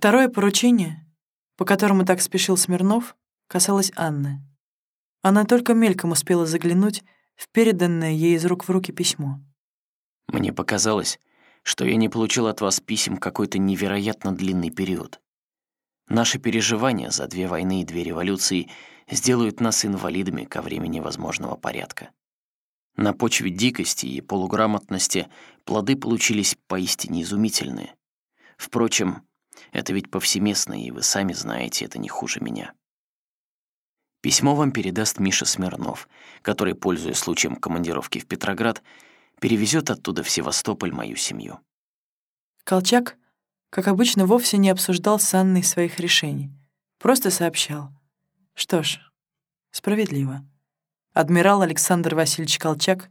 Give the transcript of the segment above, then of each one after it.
Второе поручение, по которому так спешил Смирнов, касалось Анны. Она только мельком успела заглянуть в переданное ей из рук в руки письмо. Мне показалось, что я не получил от вас писем какой-то невероятно длинный период. Наши переживания за две войны и две революции сделают нас инвалидами ко времени возможного порядка. На почве дикости и полуграмотности плоды получились поистине изумительные. Впрочем, это ведь повсеместно, и вы сами знаете, это не хуже меня. Письмо вам передаст Миша Смирнов, который, пользуясь случаем командировки в Петроград, перевезет оттуда в Севастополь мою семью. Колчак, как обычно, вовсе не обсуждал с Анной своих решений. Просто сообщал. Что ж, справедливо. Адмирал Александр Васильевич Колчак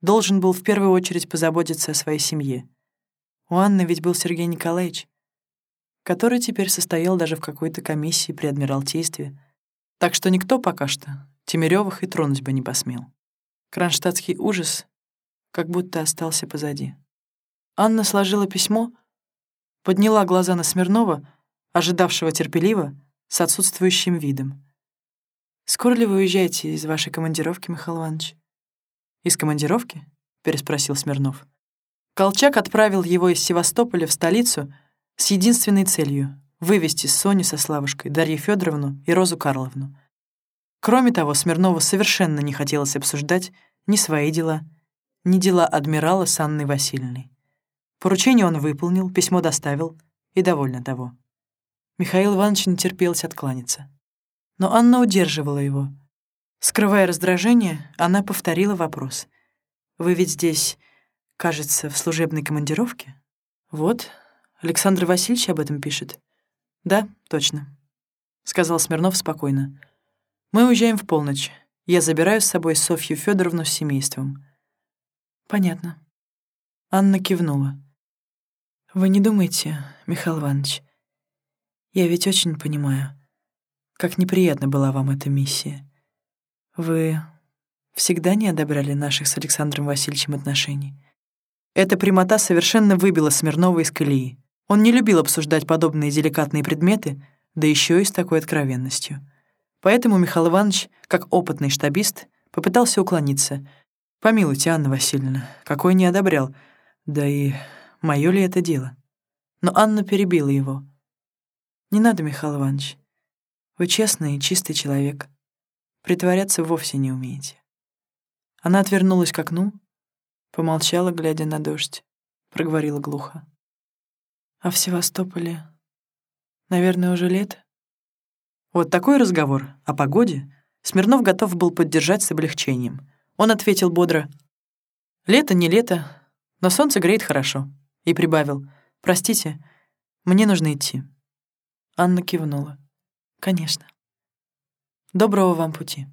должен был в первую очередь позаботиться о своей семье. У Анны ведь был Сергей Николаевич, который теперь состоял даже в какой-то комиссии при Адмиралтействе, так что никто пока что Тимирёвых и тронуть бы не посмел. Кронштадтский ужас как будто остался позади. Анна сложила письмо, подняла глаза на Смирнова, ожидавшего терпеливо, с отсутствующим видом. «Скоро ли вы уезжаете из вашей командировки, Михаил Иванович?» «Из командировки?» — переспросил Смирнов. Колчак отправил его из Севастополя в столицу с единственной целью — вывести Соню со Славушкой, Дарью Федоровну и Розу Карловну. Кроме того, Смирнову совершенно не хотелось обсуждать ни свои дела, ни дела адмирала с Анной Васильевной. Поручение он выполнил, письмо доставил, и довольно того. Михаил Иванович не терпелось откланяться. Но Анна удерживала его. Скрывая раздражение, она повторила вопрос. «Вы ведь здесь, кажется, в служебной командировке?» «Вот, Александр Васильевич об этом пишет». «Да, точно», — сказал Смирнов спокойно. «Мы уезжаем в полночь. Я забираю с собой Софью Федоровну с семейством. «Понятно». Анна кивнула. «Вы не думайте, Михаил Иванович. Я ведь очень понимаю, как неприятна была вам эта миссия. Вы всегда не одобряли наших с Александром Васильевичем отношений?» Эта прямота совершенно выбила Смирнова из колеи. Он не любил обсуждать подобные деликатные предметы, да еще и с такой откровенностью. Поэтому Михаил Иванович, как опытный штабист, попытался уклониться — Помилуйте, Анна Васильевна, какой не одобрял. Да и мое ли это дело? Но Анна перебила его. Не надо, Михаил Иванович. Вы честный и чистый человек. Притворяться вовсе не умеете. Она отвернулась к окну, помолчала, глядя на дождь, проговорила глухо. А в Севастополе, наверное, уже лето? Вот такой разговор о погоде Смирнов готов был поддержать с облегчением — он ответил бодро. «Лето не лето, но солнце греет хорошо». И прибавил. «Простите, мне нужно идти». Анна кивнула. «Конечно. Доброго вам пути».